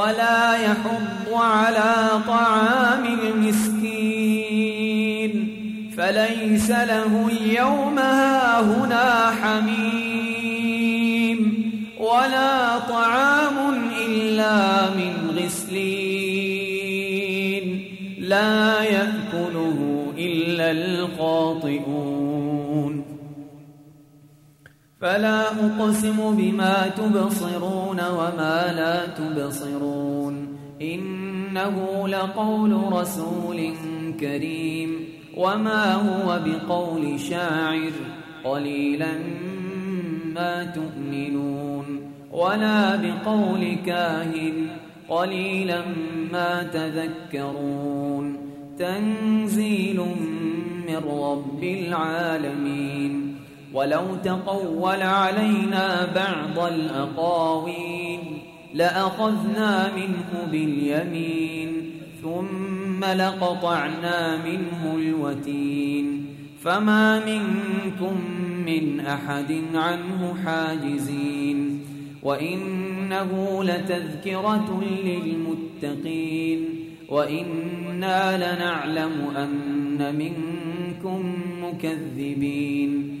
ولا يحض على طعام المسكين. فليس له اليوم هاهنا حميم. ولا طعام إلا من غسلين. لا يأكله إلا الخاطئون فلا أقسم بما تبصرون وما لا تبصرون. إنه لقول رسول كريم. وما هو بقول شاعر. قليلا ما تؤمنون. ولا بقول كاهن. قليلا ما تذكرون. تنزيل من رب العالمين. ولو تقول علينا بعض الأقاويل لأخذنا منه باليمين ثم لقطعنا منه الوتين. فما منكم من أحد عنه حاجزين. وإنه لتذكرة للمتقين. وإنا لنعلم أن منكم مكذبين.